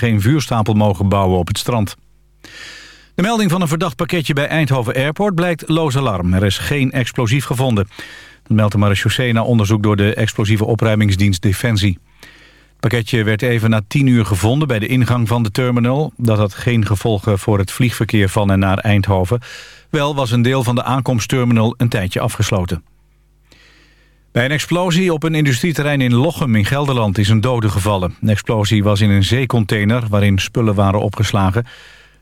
geen vuurstapel mogen bouwen op het strand. De melding van een verdacht pakketje bij Eindhoven Airport blijkt loos alarm. Er is geen explosief gevonden. Dat meldt de marechaussee na onderzoek door de explosieve opruimingsdienst Defensie. Het pakketje werd even na 10 uur gevonden bij de ingang van de terminal. Dat had geen gevolgen voor het vliegverkeer van en naar Eindhoven. Wel was een deel van de aankomstterminal een tijdje afgesloten. Bij een explosie op een industrieterrein in Lochem in Gelderland is een dode gevallen. De explosie was in een zeecontainer waarin spullen waren opgeslagen.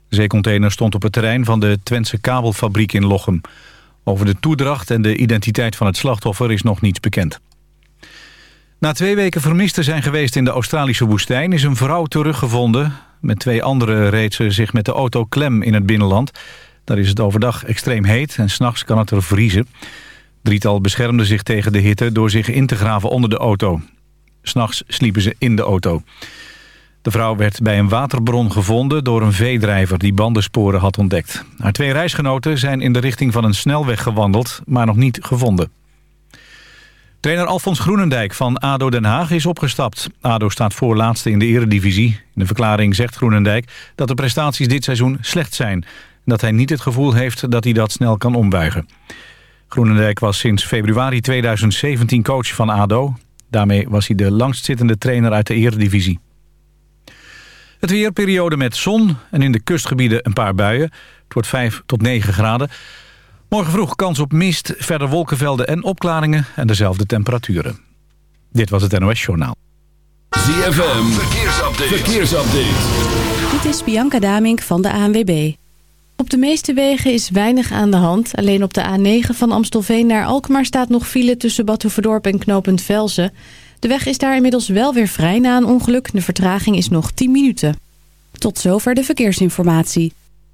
De zeecontainer stond op het terrein van de Twentse kabelfabriek in Lochem. Over de toedracht en de identiteit van het slachtoffer is nog niets bekend. Na twee weken vermist zijn geweest in de Australische woestijn... is een vrouw teruggevonden. Met twee anderen reed ze zich met de auto klem in het binnenland. Daar is het overdag extreem heet en s'nachts kan het er vriezen. Drietal beschermde zich tegen de hitte door zich in te graven onder de auto. S'nachts sliepen ze in de auto. De vrouw werd bij een waterbron gevonden door een veedrijver die bandensporen had ontdekt. Haar twee reisgenoten zijn in de richting van een snelweg gewandeld, maar nog niet gevonden. Trainer Alfons Groenendijk van ADO Den Haag is opgestapt. ADO staat voorlaatste in de eredivisie. In de verklaring zegt Groenendijk dat de prestaties dit seizoen slecht zijn... en dat hij niet het gevoel heeft dat hij dat snel kan ombuigen. Groenendijk was sinds februari 2017 coach van ADO. Daarmee was hij de langstzittende trainer uit de eredivisie. Het weer, periode met zon en in de kustgebieden een paar buien. Het wordt 5 tot 9 graden. Morgen vroeg kans op mist, verder wolkenvelden en opklaringen... en dezelfde temperaturen. Dit was het NOS Journaal. ZFM, verkeersupdate. verkeersupdate. Dit is Bianca Damink van de ANWB. Op de meeste wegen is weinig aan de hand. Alleen op de A9 van Amstelveen naar Alkmaar staat nog file tussen Badhoevedorp en knooppunt Velzen. De weg is daar inmiddels wel weer vrij na een ongeluk. De vertraging is nog 10 minuten. Tot zover de verkeersinformatie.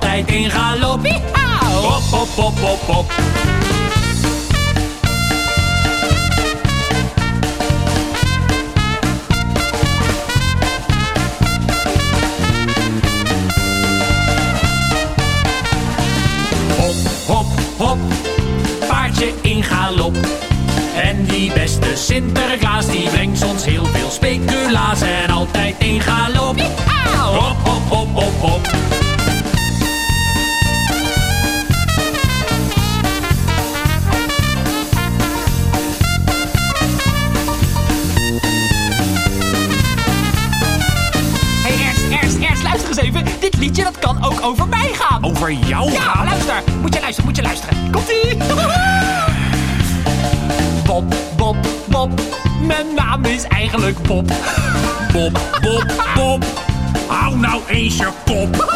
Altijd in galop. Hop, hop, hop, hop, hop. Over jou Ja, luister. Moet je luisteren, moet je luisteren. Komt-ie. Bob, Bob, Bob. Mijn naam is eigenlijk Bob. Bob, Bob, Bob. Hou nou eens je kop.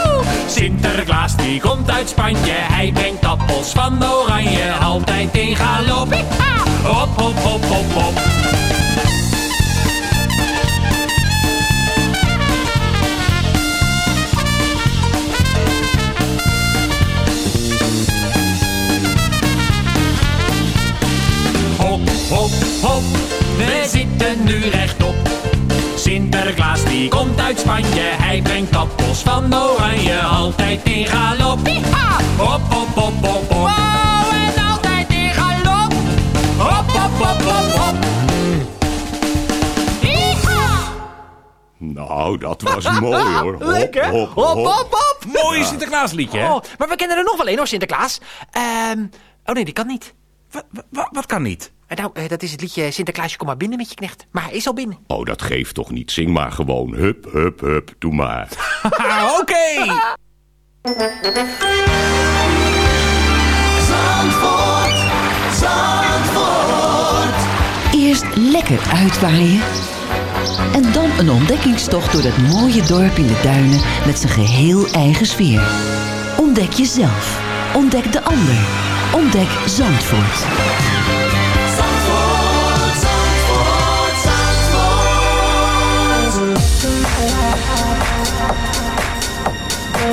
Sinterklaas die komt uit Spanje. Hij brengt appels van oranje. Altijd in galop. Hop, hop, hop, hop, hop. Hop, hop. We zitten nu rechtop. Sinterklaas die komt uit Spanje. Hij brengt appels van oranje. Altijd in galop. Hop, hop, hop, hop, hop. Wow, en altijd in galop. Hop, hop, hop, hop, hop. Nou, dat was mooi hoor. Hop, Lekker. hop, Hop, hop. hop, hop. Mooi Sinterklaasliedje, hè? Oh, maar we kennen er nog wel één hoor, Sinterklaas. Ehm, oh nee, die kan niet. Wat, wat kan niet? Eh, Nou, eh, dat is het liedje Sinterklaasje, kom maar binnen met je knecht. Maar hij is al binnen. Oh, dat geeft toch niet. Zing maar gewoon. Hup, hup, hup. Doe maar. Oké. Zandvoort, Zandvoort. Eerst lekker uitwaaien. En dan een ontdekkingstocht door dat mooie dorp in de duinen met zijn geheel eigen sfeer. Ontdek jezelf. Ontdek de ander. Ontdek Zandvoort. Zandvoort,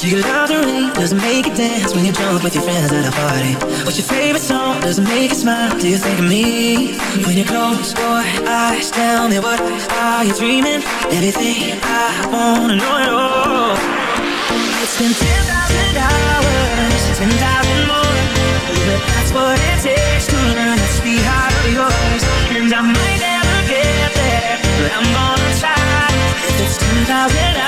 You can love the rain, doesn't make it dance when you jump with your friends at a party. What's your favorite song? Doesn't make you smile. Do you think of me? When you close your eyes, tell me what are you dreaming? Everything I wanna know at all. It's been 10,000 hours, 10,000 more. But that's what it takes to learn that sweetheart of yours. And I might never get there, but I'm gonna try. If it's 10,000 hours or the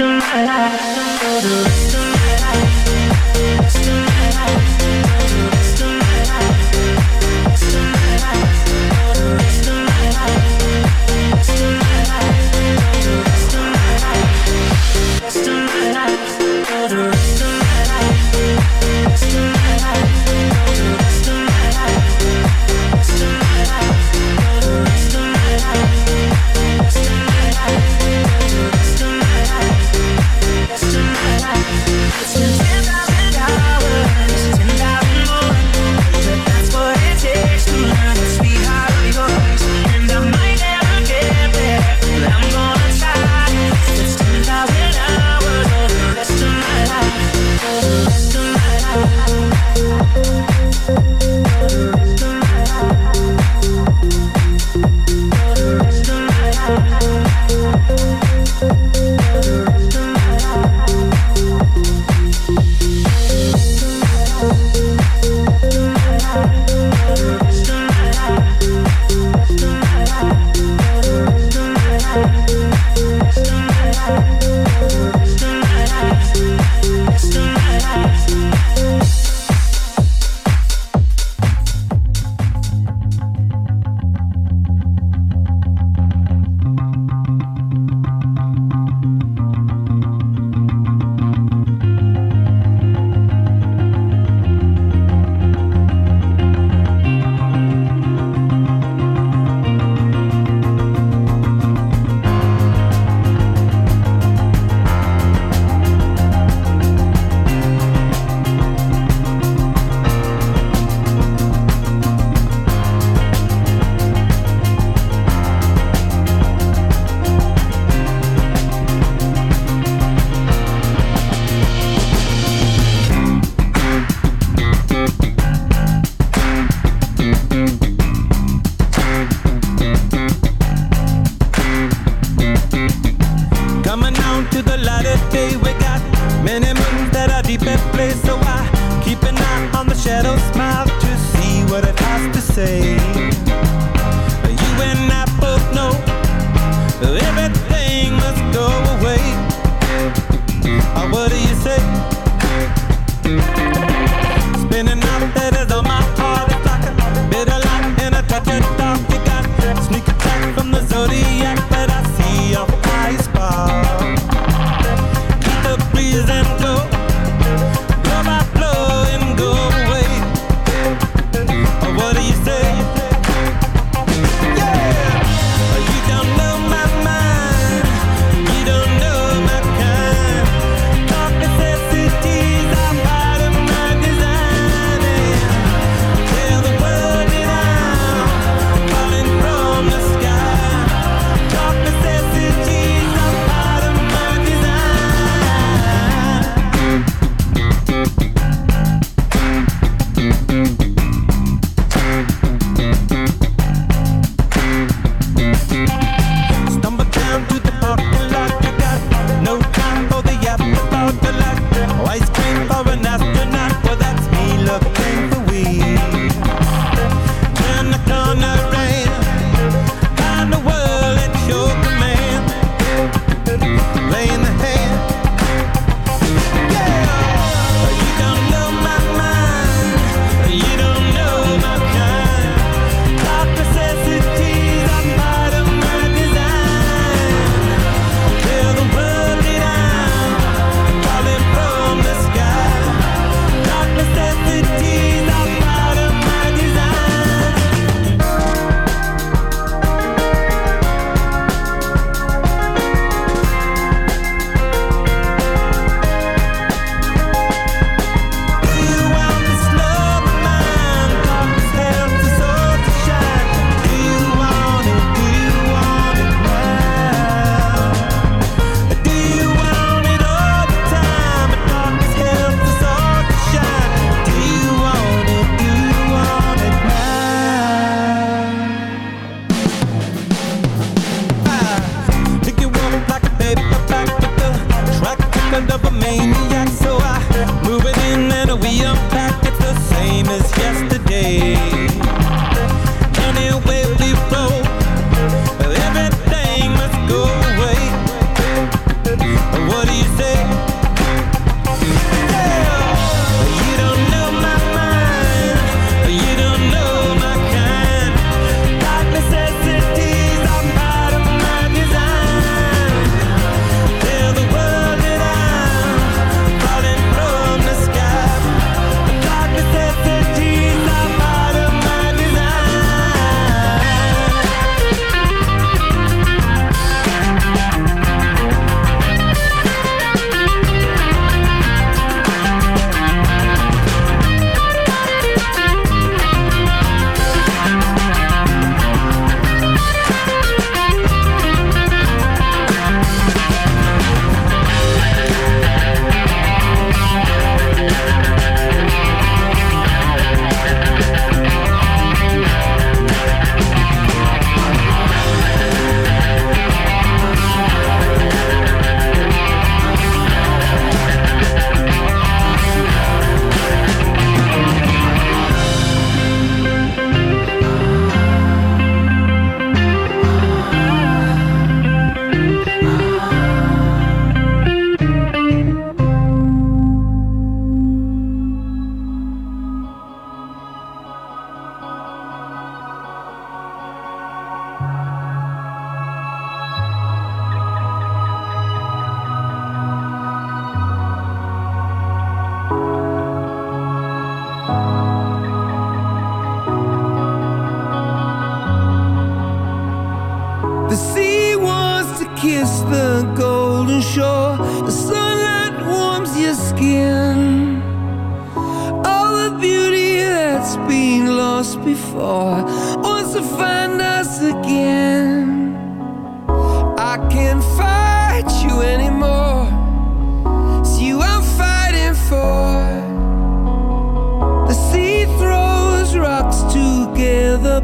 Rest.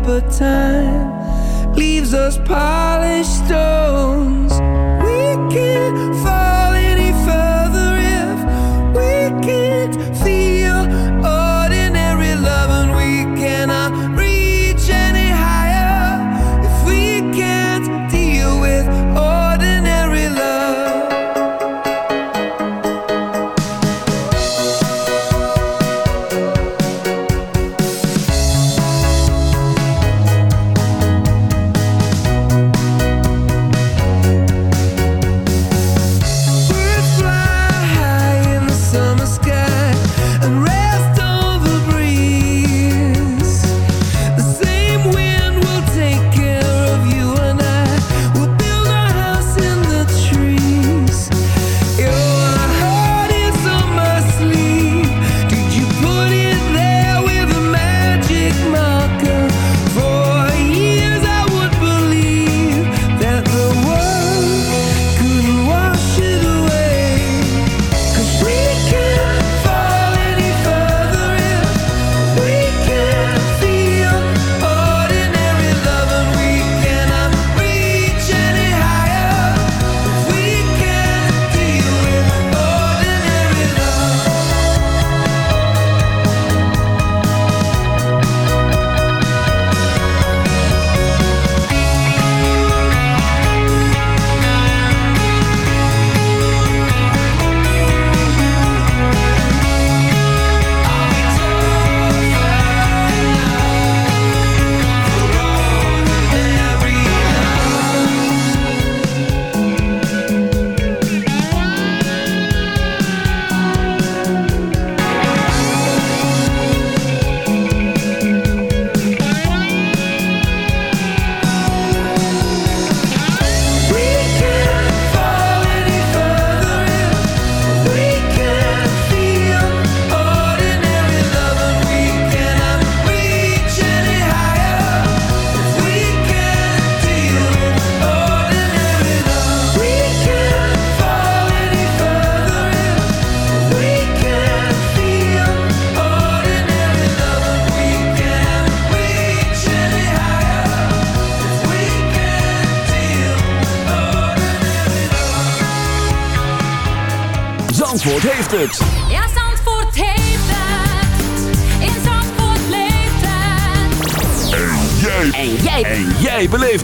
but time leaves us polished stones. We can't find.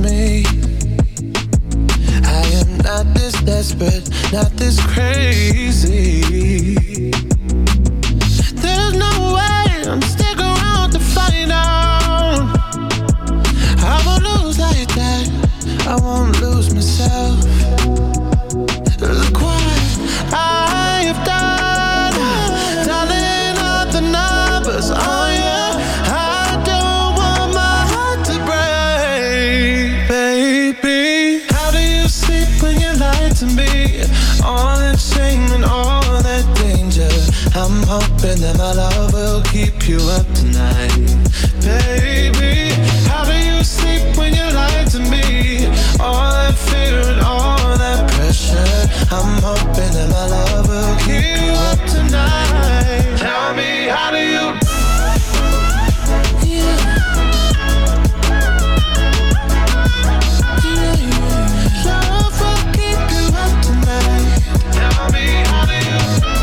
me. I am not this desperate, not this crazy. you up tonight, baby. How do you sleep when you lie to me? All that fear and all that pressure. I'm hoping that my love will keep you up tonight. Tell me, how do you? Tell me how do you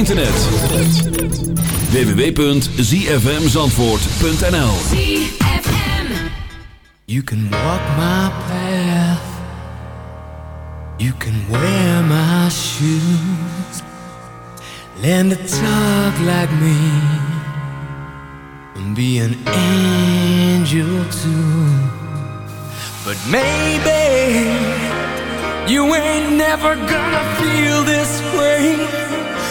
internet. www.zfmzandvoort.nl You can walk my path. You can wear my shoes. Learn to talk like me. And be an angel too. But maybe You ain't never gonna feel this way.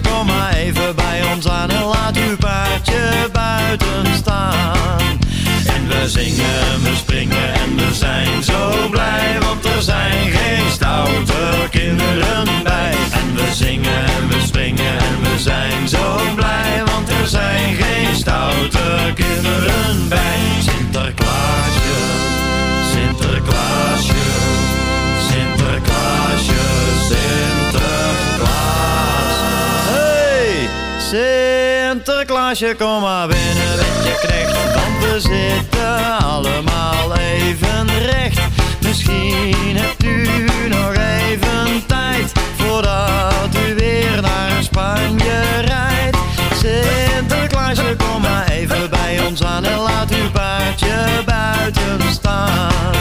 kom maar even bij ons aan en laat uw paardje buiten staan. En we zingen, we springen en we zijn zo blij, want er zijn geen stoute kinderen bij. En we zingen, we springen en we zijn zo blij, want er zijn geen stoute kinderen bij. Sinterklaasje, Sinterklaasje, Sinterklaasje, Sinterklaasje. Sinterklaasje, kom maar binnen met je knecht, want we zitten allemaal even recht. Misschien hebt u nog even tijd voordat u weer naar Spanje rijdt. Sinterklaasje, kom maar even bij ons aan en laat uw paardje buiten staan.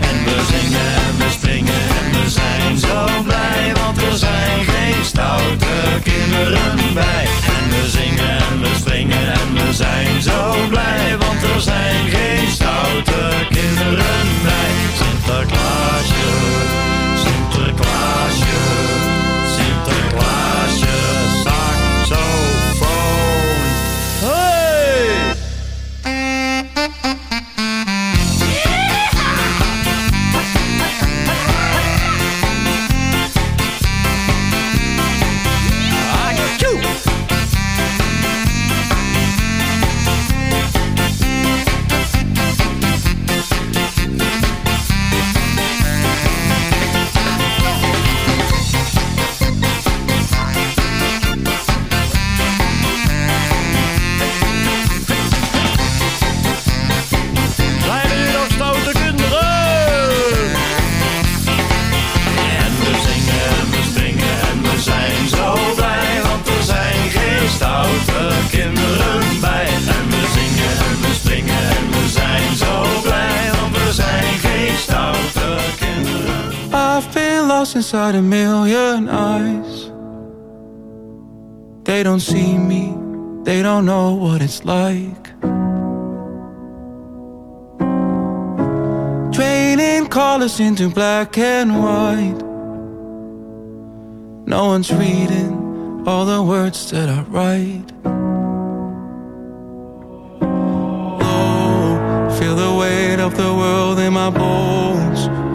En we zingen en we springen en we zijn zo blij, want er zijn geen stoute kinderen bij. En we zingen en we springen en we zijn zo blij, want er zijn geen stoute kinderen bij. Sinterklaasje, Sinterklaasje, inside a million eyes. They don't see me, they don't know what it's like. Draining colors into black and white. No one's reading all the words that I write. Oh, feel the weight of the world in my bones.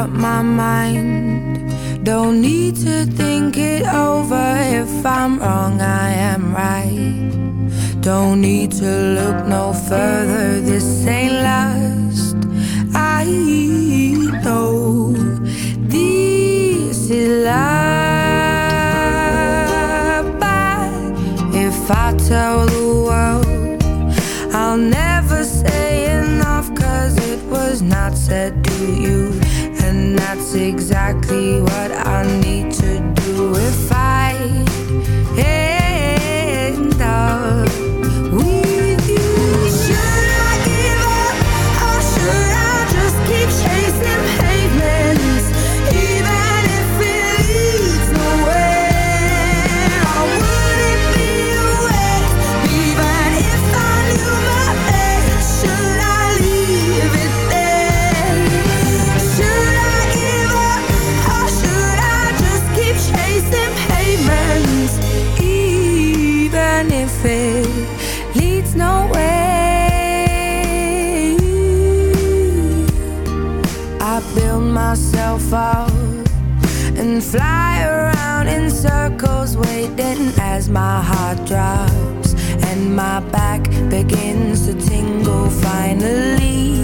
Up my mind. Don't need to think it over. If I'm wrong, I am right. Don't need to look no further. This ain't lust. I know this is life. But if I tell exactly what I need my back begins to tingle finally.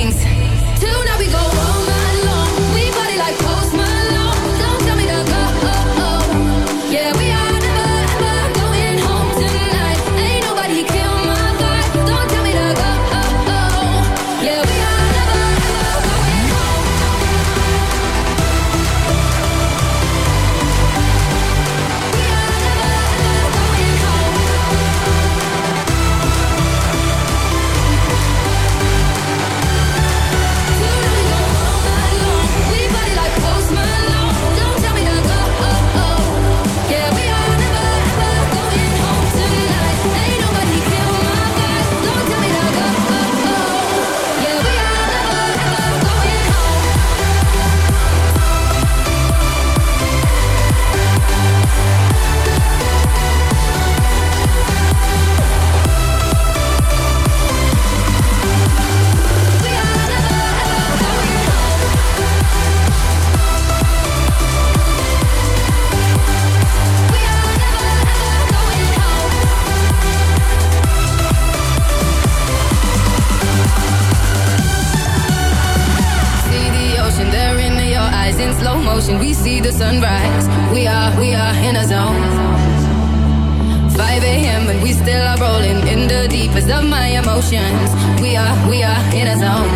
zones. We are, we are in a zone.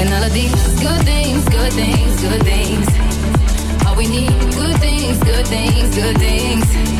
And all of these good things, good things, good things. All we need, good things, good things, good things.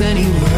anywhere.